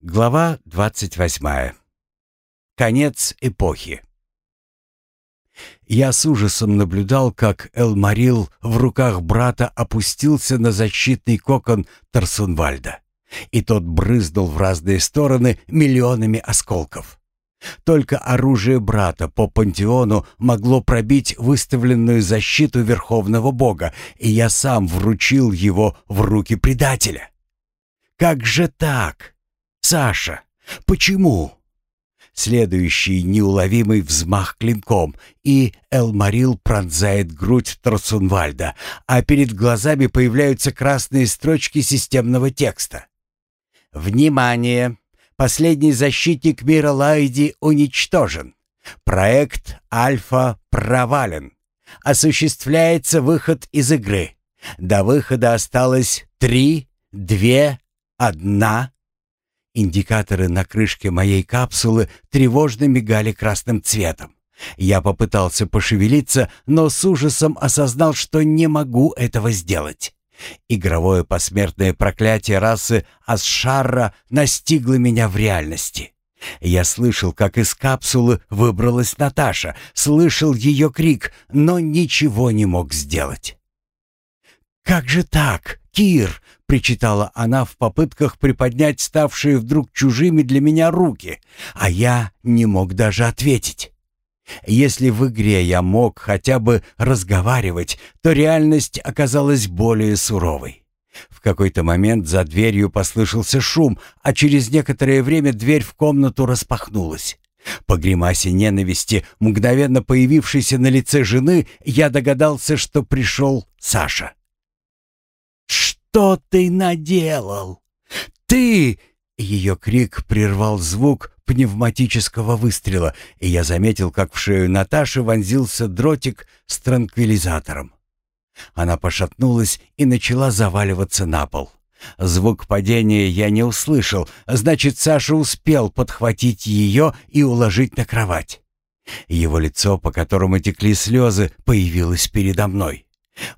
Глава 28. Конец эпохи. Я с ужасом наблюдал, как Элмарил в руках брата опустился на защитный кокон Тарсунвальда, и тот брызнул в разные стороны миллионами осколков. Только оружие брата по пантеону могло пробить выставленную защиту Верховного Бога, и я сам вручил его в руки предателя. Как же так? Саша, почему? Следующий неуловимый взмах клинком, и Элмарил пронзает грудь Торсунвальда, а перед глазами появляются красные строчки системного текста. «Внимание! Последний защитник мира Лайди уничтожен. Проект Альфа провален. Осуществляется выход из игры. До выхода осталось три, две, одна...» Индикаторы на крышке моей капсулы тревожно мигали красным цветом. Я попытался пошевелиться, но с ужасом осознал, что не могу этого сделать. Игровое посмертное проклятие расы Асшарра настигло меня в реальности. Я слышал, как из капсулы выбралась Наташа, слышал ее крик, но ничего не мог сделать. «Как же так, Кир?» Причитала она в попытках приподнять ставшие вдруг чужими для меня руки, а я не мог даже ответить. Если в игре я мог хотя бы разговаривать, то реальность оказалась более суровой. В какой-то момент за дверью послышался шум, а через некоторое время дверь в комнату распахнулась. По гримасе ненависти, мгновенно появившейся на лице жены, я догадался, что пришел Саша что ты наделал? Ты!» Ее крик прервал звук пневматического выстрела, и я заметил, как в шею Наташи вонзился дротик с транквилизатором. Она пошатнулась и начала заваливаться на пол. Звук падения я не услышал, значит, Саша успел подхватить ее и уложить на кровать. Его лицо, по которому текли слезы, появилось передо мной.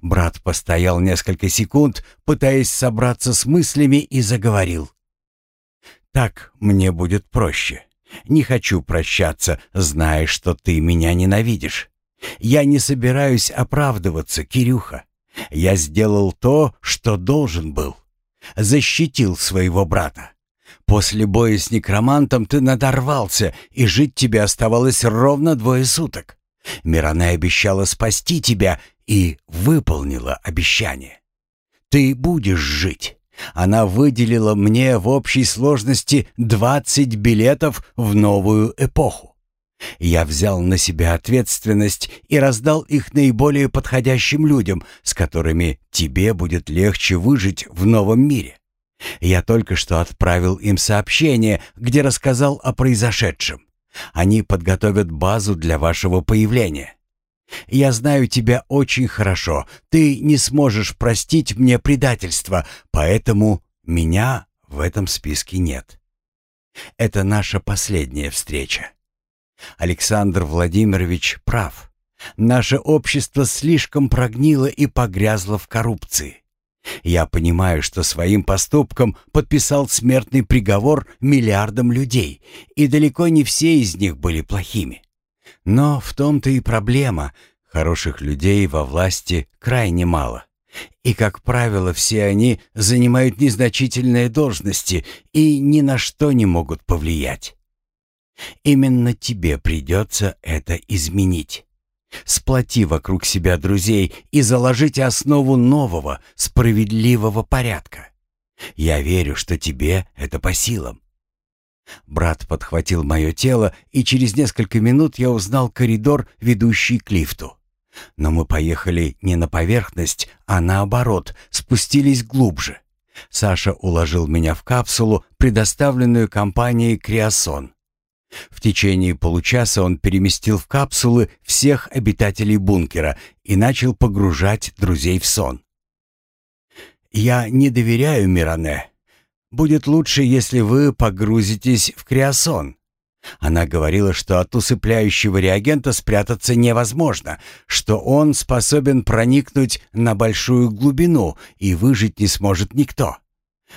Брат постоял несколько секунд, пытаясь собраться с мыслями, и заговорил. «Так мне будет проще. Не хочу прощаться, зная, что ты меня ненавидишь. Я не собираюсь оправдываться, Кирюха. Я сделал то, что должен был. Защитил своего брата. После боя с некромантом ты надорвался, и жить тебе оставалось ровно двое суток. Миране обещала спасти тебя, и выполнила обещание. Ты будешь жить. Она выделила мне в общей сложности 20 билетов в новую эпоху. Я взял на себя ответственность и раздал их наиболее подходящим людям, с которыми тебе будет легче выжить в новом мире. Я только что отправил им сообщение, где рассказал о произошедшем. Они подготовят базу для вашего появления. Я знаю тебя очень хорошо. Ты не сможешь простить мне предательство, поэтому меня в этом списке нет. Это наша последняя встреча. Александр Владимирович прав. Наше общество слишком прогнило и погрязло в коррупции. Я понимаю, что своим поступком подписал смертный приговор миллиардам людей, и далеко не все из них были плохими. Но в том-то и проблема. Хороших людей во власти крайне мало. И, как правило, все они занимают незначительные должности и ни на что не могут повлиять. Именно тебе придется это изменить. Сплоти вокруг себя друзей и заложите основу нового, справедливого порядка. Я верю, что тебе это по силам. Брат подхватил мое тело, и через несколько минут я узнал коридор, ведущий к лифту. Но мы поехали не на поверхность, а наоборот, спустились глубже. Саша уложил меня в капсулу, предоставленную компанией «Криосон». В течение получаса он переместил в капсулы всех обитателей бункера и начал погружать друзей в сон. «Я не доверяю Миране», Будет лучше, если вы погрузитесь в криосон. Она говорила, что от усыпляющего реагента спрятаться невозможно, что он способен проникнуть на большую глубину и выжить не сможет никто.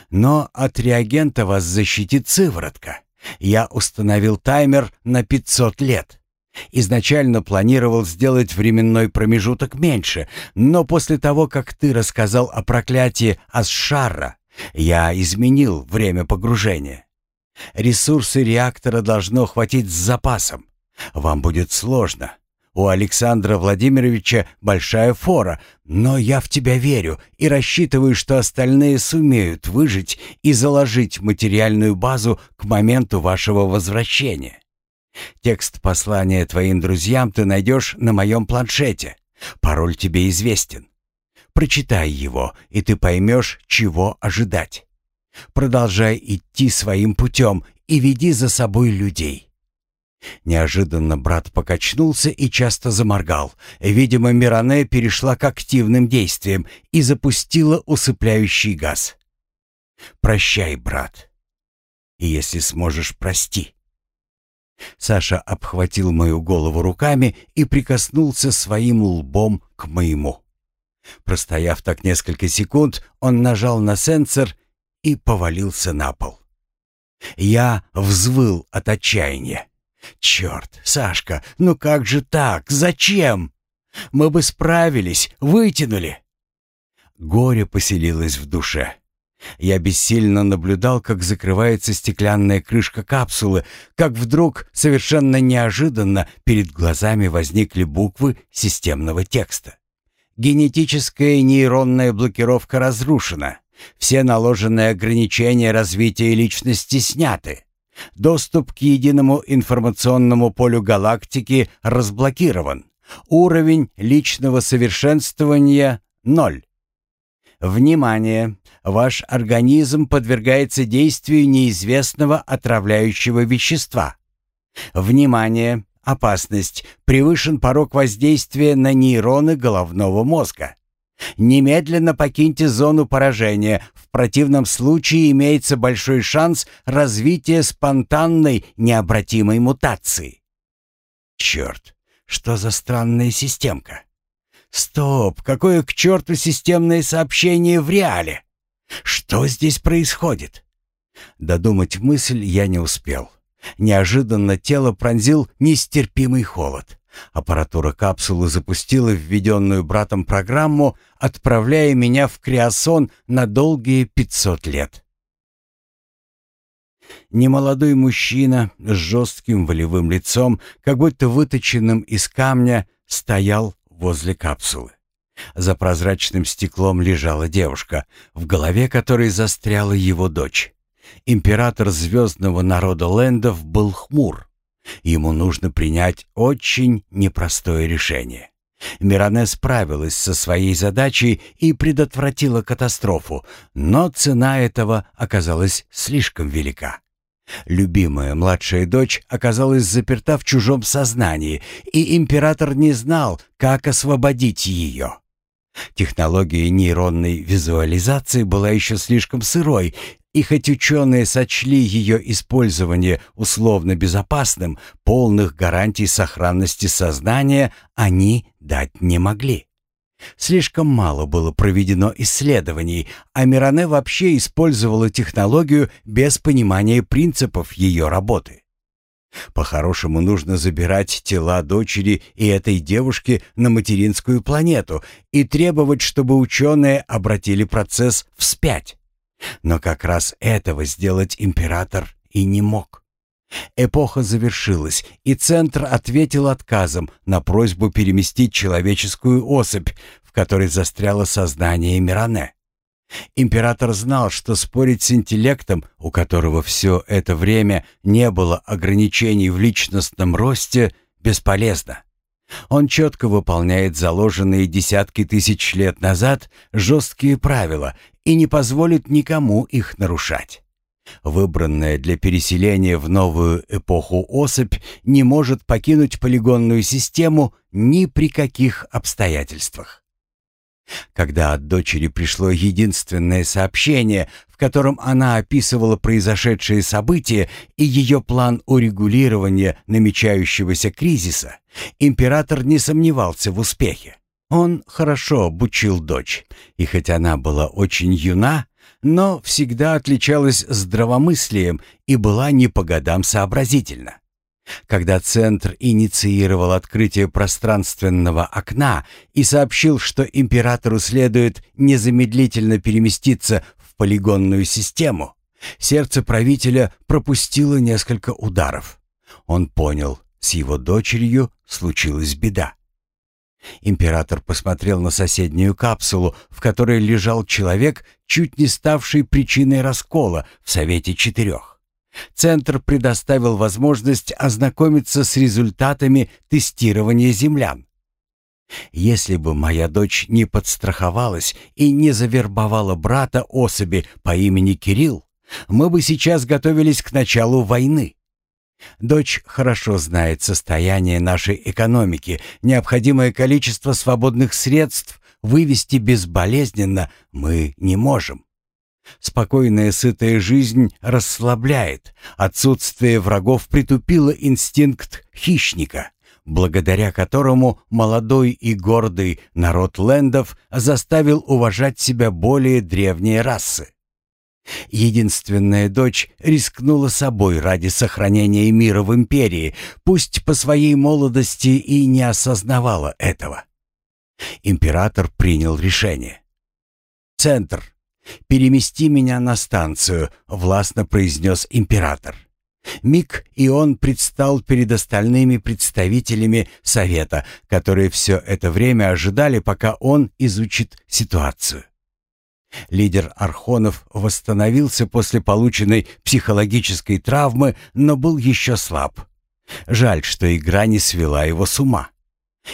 Но от реагента вас защитит сыворотка. Я установил таймер на 500 лет. Изначально планировал сделать временной промежуток меньше, но после того, как ты рассказал о проклятии Асшара, я изменил время погружения. Ресурсы реактора должно хватить с запасом. Вам будет сложно. У Александра Владимировича большая фора, но я в тебя верю и рассчитываю, что остальные сумеют выжить и заложить материальную базу к моменту вашего возвращения. Текст послания твоим друзьям ты найдешь на моем планшете. Пароль тебе известен. Прочитай его, и ты поймешь, чего ожидать. Продолжай идти своим путем и веди за собой людей. Неожиданно брат покачнулся и часто заморгал. Видимо, Миране перешла к активным действиям и запустила усыпляющий газ. «Прощай, брат. И если сможешь, прости». Саша обхватил мою голову руками и прикоснулся своим лбом к моему. Простояв так несколько секунд, он нажал на сенсор и повалился на пол. Я взвыл от отчаяния. «Черт, Сашка, ну как же так? Зачем? Мы бы справились, вытянули!» Горе поселилось в душе. Я бессильно наблюдал, как закрывается стеклянная крышка капсулы, как вдруг, совершенно неожиданно, перед глазами возникли буквы системного текста. Генетическая нейронная блокировка разрушена. Все наложенные ограничения развития личности сняты. Доступ к единому информационному полю галактики разблокирован. Уровень личного совершенствования — ноль. Внимание! Ваш организм подвергается действию неизвестного отравляющего вещества. Внимание! Опасность. Превышен порог воздействия на нейроны головного мозга. Немедленно покиньте зону поражения. В противном случае имеется большой шанс развития спонтанной необратимой мутации. Черт, что за странная системка? Стоп, какое к черту системное сообщение в реале? Что здесь происходит? Додумать мысль я не успел. Неожиданно тело пронзил нестерпимый холод. Аппаратура капсулы запустила введенную братом программу, отправляя меня в криосон на долгие 500 лет. Немолодой мужчина с жестким волевым лицом, как будто выточенным из камня, стоял возле капсулы. За прозрачным стеклом лежала девушка, в голове которой застряла его дочь. Император звездного народа Лэндов был хмур. Ему нужно принять очень непростое решение. Миране справилась со своей задачей и предотвратила катастрофу, но цена этого оказалась слишком велика. Любимая младшая дочь оказалась заперта в чужом сознании, и император не знал, как освободить ее. Технология нейронной визуализации была еще слишком сырой, и хоть ученые сочли ее использование условно безопасным, полных гарантий сохранности сознания они дать не могли. Слишком мало было проведено исследований, а Миране вообще использовала технологию без понимания принципов ее работы. По-хорошему нужно забирать тела дочери и этой девушки на материнскую планету и требовать, чтобы ученые обратили процесс вспять. Но как раз этого сделать император и не мог. Эпоха завершилась, и Центр ответил отказом на просьбу переместить человеческую особь, в которой застряло сознание Миране. Император знал, что спорить с интеллектом, у которого все это время не было ограничений в личностном росте, бесполезно. Он четко выполняет заложенные десятки тысяч лет назад жесткие правила и не позволит никому их нарушать. Выбранная для переселения в новую эпоху особь не может покинуть полигонную систему ни при каких обстоятельствах. Когда от дочери пришло единственное сообщение, в котором она описывала произошедшие события и ее план урегулирования намечающегося кризиса, император не сомневался в успехе. Он хорошо обучил дочь, и хоть она была очень юна, но всегда отличалась здравомыслием и была не по годам сообразительна. Когда Центр инициировал открытие пространственного окна и сообщил, что императору следует незамедлительно переместиться в полигонную систему, сердце правителя пропустило несколько ударов. Он понял, с его дочерью случилась беда. Император посмотрел на соседнюю капсулу, в которой лежал человек, чуть не ставший причиной раскола в Совете Четырех. Центр предоставил возможность ознакомиться с результатами тестирования землян. Если бы моя дочь не подстраховалась и не завербовала брата особи по имени Кирилл, мы бы сейчас готовились к началу войны. Дочь хорошо знает состояние нашей экономики, необходимое количество свободных средств вывести безболезненно мы не можем. Спокойная сытая жизнь расслабляет, отсутствие врагов притупило инстинкт хищника, благодаря которому молодой и гордый народ лендов заставил уважать себя более древние расы. Единственная дочь рискнула собой ради сохранения мира в империи, пусть по своей молодости и не осознавала этого. Император принял решение. «Центр. Перемести меня на станцию», — властно произнес император. Миг, и он предстал перед остальными представителями Совета, которые все это время ожидали, пока он изучит ситуацию. Лидер Архонов восстановился после полученной психологической травмы, но был еще слаб. Жаль, что игра не свела его с ума.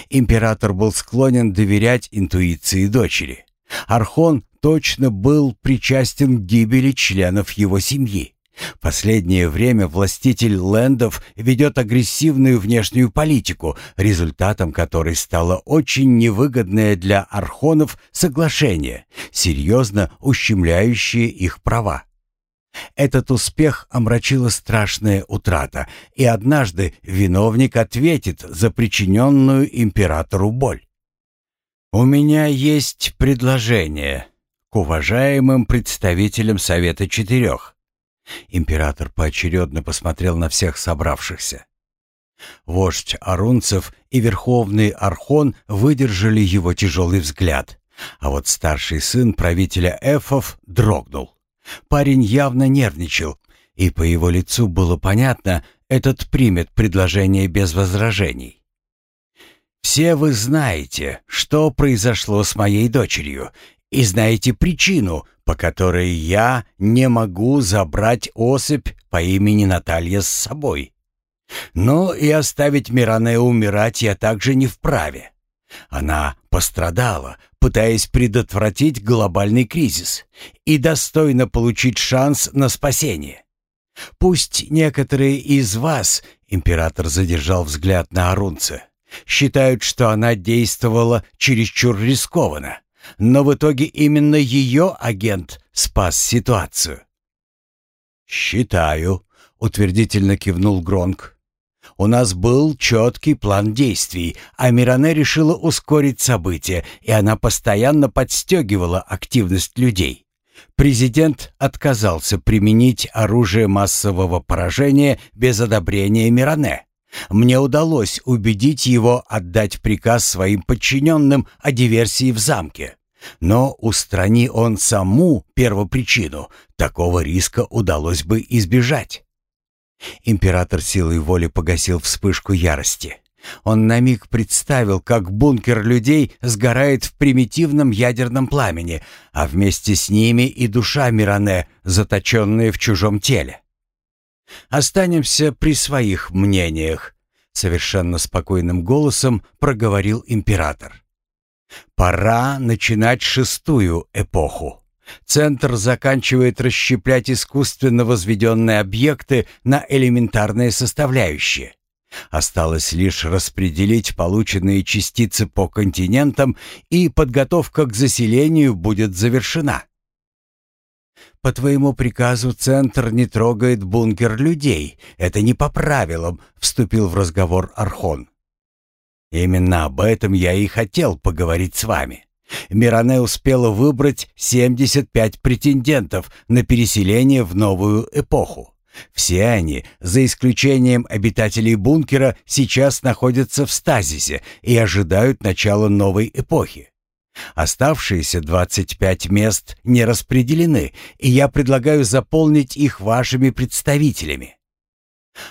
Император был склонен доверять интуиции дочери. Архон точно был причастен к гибели членов его семьи. Последнее время властитель лендов ведет агрессивную внешнюю политику, результатом которой стало очень невыгодное для архонов соглашение, серьезно ущемляющее их права. Этот успех омрачила страшная утрата, и однажды виновник ответит за причиненную императору боль. «У меня есть предложение к уважаемым представителям Совета Четырех», Император поочередно посмотрел на всех собравшихся. Вождь Арунцев и Верховный Архон выдержали его тяжелый взгляд, а вот старший сын правителя Эфов дрогнул. Парень явно нервничал, и по его лицу было понятно, этот примет предложение без возражений. «Все вы знаете, что произошло с моей дочерью, и знаете причину, по которой я не могу забрать особь по имени Наталья с собой. Но и оставить Миране умирать я также не вправе. Она пострадала, пытаясь предотвратить глобальный кризис и достойно получить шанс на спасение. Пусть некоторые из вас, император задержал взгляд на Арунце, считают, что она действовала чересчур рискованно но в итоге именно ее агент спас ситуацию. «Считаю», — утвердительно кивнул Гронк. «У нас был четкий план действий, а Миране решила ускорить события, и она постоянно подстегивала активность людей. Президент отказался применить оружие массового поражения без одобрения Миране. Мне удалось убедить его отдать приказ своим подчиненным о диверсии в замке. Но устрани он саму первопричину, такого риска удалось бы избежать. Император силой воли погасил вспышку ярости. Он на миг представил, как бункер людей сгорает в примитивном ядерном пламени, а вместе с ними и душа Миране, заточенная в чужом теле. «Останемся при своих мнениях», — совершенно спокойным голосом проговорил император. Пора начинать шестую эпоху. Центр заканчивает расщеплять искусственно возведенные объекты на элементарные составляющие. Осталось лишь распределить полученные частицы по континентам, и подготовка к заселению будет завершена. По твоему приказу Центр не трогает бункер людей. Это не по правилам, вступил в разговор Архон. Именно об этом я и хотел поговорить с вами. Миране успела выбрать 75 претендентов на переселение в новую эпоху. Все они, за исключением обитателей бункера, сейчас находятся в стазисе и ожидают начала новой эпохи. Оставшиеся 25 мест не распределены, и я предлагаю заполнить их вашими представителями.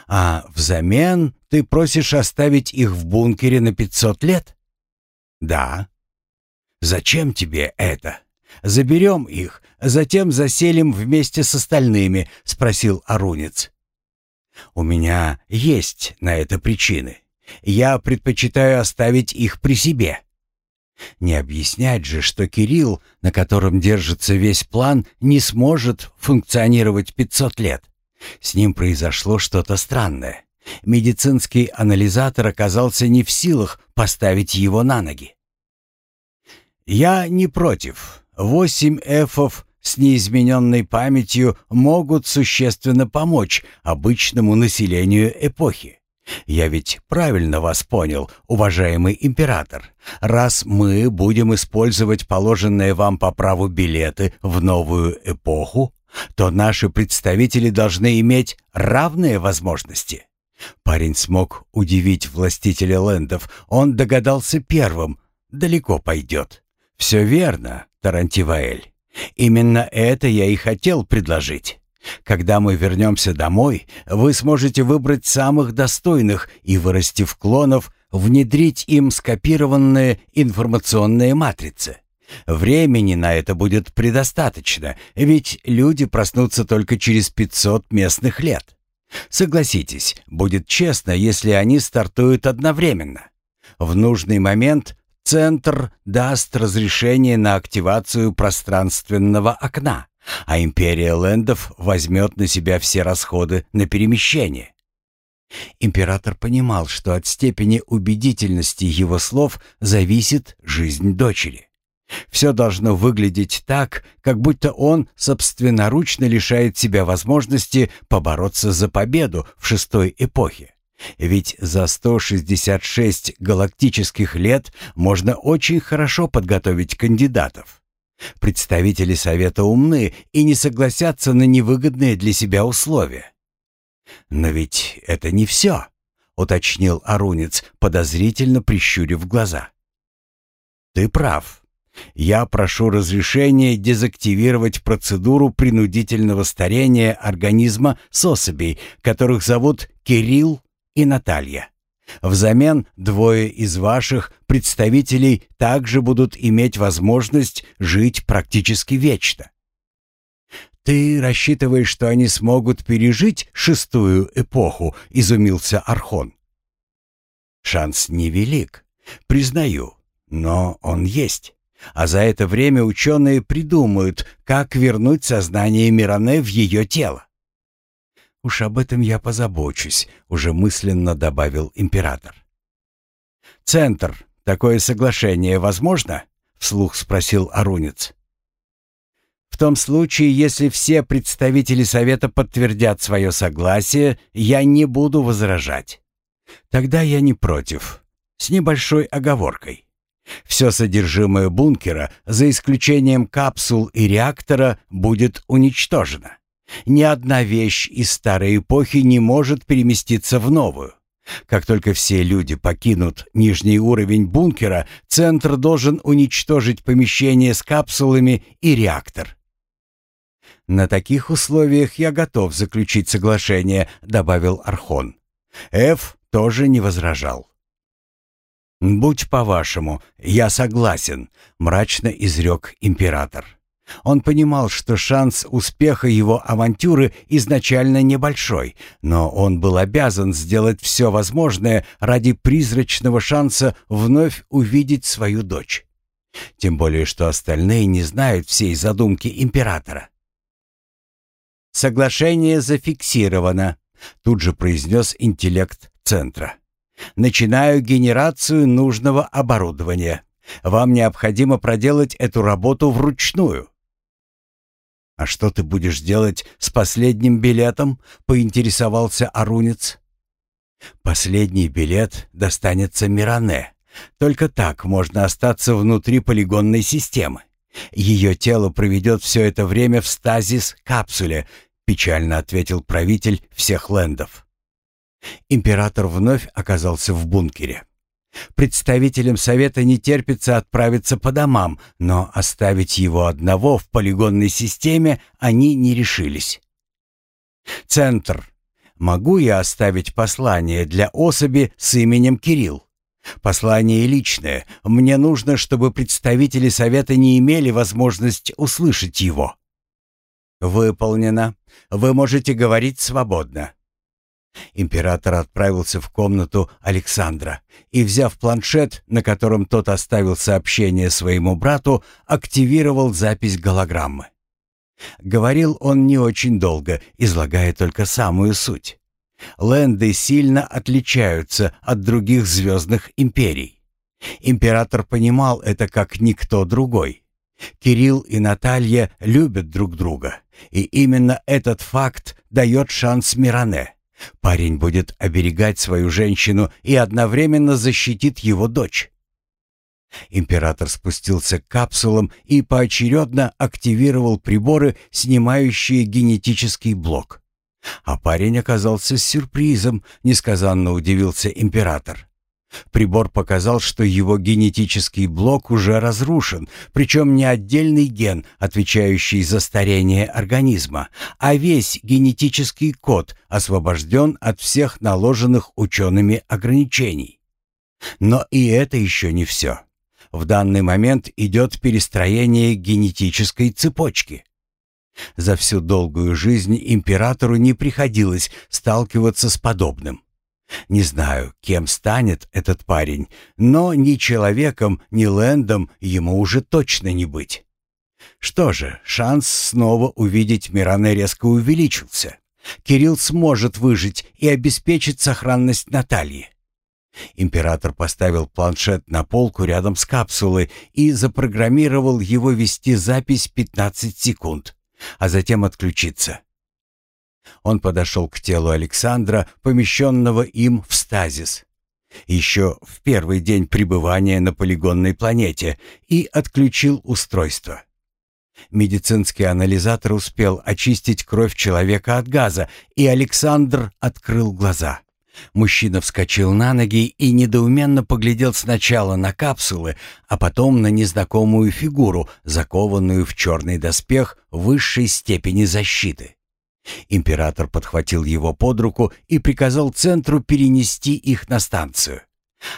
А взамен ты просишь оставить их в бункере на 500 лет? Да. Зачем тебе это? Заберем их, затем заселим вместе с остальными, спросил Арунец. У меня есть на это причины. Я предпочитаю оставить их при себе. Не объяснять же, что Кирилл, на котором держится весь план, не сможет функционировать 500 лет. С ним произошло что-то странное. Медицинский анализатор оказался не в силах поставить его на ноги. «Я не против. Восемь эфов с неизмененной памятью могут существенно помочь обычному населению эпохи. Я ведь правильно вас понял, уважаемый император. Раз мы будем использовать положенные вам по праву билеты в новую эпоху, то наши представители должны иметь равные возможности. Парень смог удивить властителя лендов. Он догадался первым. Далеко пойдет. «Все верно, Тарантиваэль. Именно это я и хотел предложить. Когда мы вернемся домой, вы сможете выбрать самых достойных и, вырастив клонов, внедрить им скопированные информационные матрицы. Времени на это будет предостаточно, ведь люди проснутся только через 500 местных лет. Согласитесь, будет честно, если они стартуют одновременно. В нужный момент Центр даст разрешение на активацию пространственного окна, а Империя Лендов возьмет на себя все расходы на перемещение. Император понимал, что от степени убедительности его слов зависит жизнь дочери. Все должно выглядеть так, как будто он собственноручно лишает себя возможности побороться за победу в шестой эпохе. Ведь за 166 галактических лет можно очень хорошо подготовить кандидатов. Представители Совета умны и не согласятся на невыгодные для себя условия. «Но ведь это не все», — уточнил Арунец, подозрительно прищурив глаза. «Ты прав. Я прошу разрешения дезактивировать процедуру принудительного старения организма с особей, которых зовут Кирилл и Наталья. Взамен двое из ваших представителей также будут иметь возможность жить практически вечно. Ты рассчитываешь, что они смогут пережить шестую эпоху, изумился Архон. Шанс невелик, признаю, но он есть. А за это время ученые придумают, как вернуть сознание Миране в ее тело. «Уж об этом я позабочусь», — уже мысленно добавил император. «Центр, такое соглашение возможно?» — вслух спросил Арунец. «В том случае, если все представители Совета подтвердят свое согласие, я не буду возражать. Тогда я не против, с небольшой оговоркой. Все содержимое бункера, за исключением капсул и реактора, будет уничтожено. Ни одна вещь из старой эпохи не может переместиться в новую. Как только все люди покинут нижний уровень бункера, центр должен уничтожить помещение с капсулами и реактор. «На таких условиях я готов заключить соглашение», — добавил Архон. Эф тоже не возражал. «Будь по-вашему, я согласен», — мрачно изрек император. Он понимал, что шанс успеха его авантюры изначально небольшой, но он был обязан сделать все возможное ради призрачного шанса вновь увидеть свою дочь. Тем более, что остальные не знают всей задумки императора. «Соглашение зафиксировано», — тут же произнес интеллект центра. «Начинаю генерацию нужного оборудования. Вам необходимо проделать эту работу вручную». «А что ты будешь делать с последним билетом?» — поинтересовался Арунец. «Последний билет достанется Миране», Только так можно остаться внутри полигонной системы. Ее тело проведет все это время в стазис-капсуле, печально ответил правитель всех лендов. Император вновь оказался в бункере. Представителям Совета не терпится отправиться по домам, но оставить его одного в полигонной системе они не решились. Центр. Могу я оставить послание для особи с именем Кирилл? Послание личное. Мне нужно, чтобы представители Совета не имели возможность услышать его. Выполнено. Вы можете говорить свободно. Император отправился в комнату Александра и, взяв планшет, на котором тот оставил сообщение своему брату, активировал запись голограммы. Говорил он не очень долго, излагая только самую суть. Ленды сильно отличаются от других звездных империй. Император понимал это как никто другой. Кирилл и Наталья любят друг друга, и именно этот факт дает шанс Миране. Парень будет оберегать свою женщину и одновременно защитит его дочь. Император спустился к капсулам и поочередно активировал приборы, снимающие генетический блок. А парень оказался сюрпризом, несказанно удивился император. Прибор показал, что его генетический блок уже разрушен, причем не отдельный ген, отвечающий за старение организма, а весь генетический код освобожден от всех наложенных учеными ограничений. Но и это еще не все. В данный момент идет перестроение генетической цепочки. За всю долгую жизнь императору не приходилось сталкиваться с подобным. Не знаю, кем станет этот парень, но ни человеком, ни лендом ему уже точно не быть. Что же, шанс снова увидеть Миране резко увеличился. Кирилл сможет выжить и обеспечить сохранность Натальи. Император поставил планшет на полку рядом с капсулой и запрограммировал его вести запись 15 секунд, а затем отключиться. Он подошел к телу Александра, помещенного им в стазис. Еще в первый день пребывания на полигонной планете и отключил устройство. Медицинский анализатор успел очистить кровь человека от газа, и Александр открыл глаза. Мужчина вскочил на ноги и недоуменно поглядел сначала на капсулы, а потом на незнакомую фигуру, закованную в черный доспех высшей степени защиты. Император подхватил его под руку и приказал центру перенести их на станцию.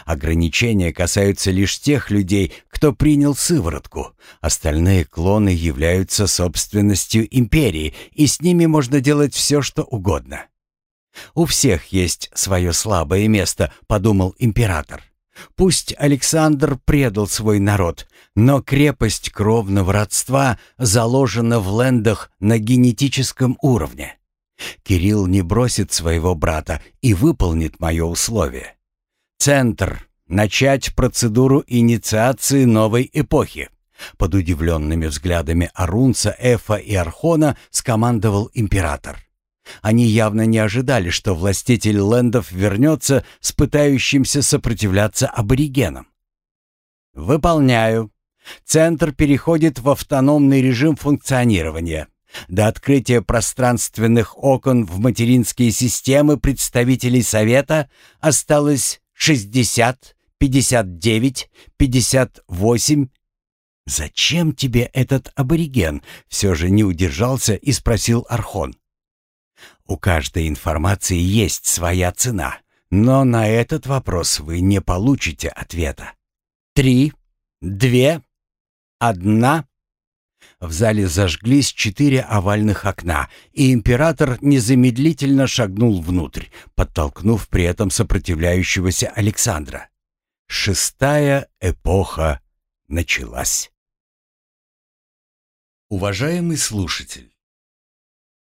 Ограничения касаются лишь тех людей, кто принял сыворотку. Остальные клоны являются собственностью империи, и с ними можно делать все, что угодно. «У всех есть свое слабое место», — подумал император. Пусть Александр предал свой народ, но крепость кровного родства заложена в лендах на генетическом уровне. Кирилл не бросит своего брата и выполнит мое условие. Центр. Начать процедуру инициации новой эпохи. Под удивленными взглядами Арунца, Эфа и Архона скомандовал император. Они явно не ожидали, что властитель лендов вернется с пытающимся сопротивляться аборигенам. «Выполняю. Центр переходит в автономный режим функционирования. До открытия пространственных окон в материнские системы представителей Совета осталось 60, 59, 58. «Зачем тебе этот абориген?» — все же не удержался и спросил Архон. У каждой информации есть своя цена, но на этот вопрос вы не получите ответа. Три, две, одна. В зале зажглись четыре овальных окна, и император незамедлительно шагнул внутрь, подтолкнув при этом сопротивляющегося Александра. Шестая эпоха началась. Уважаемый слушатель!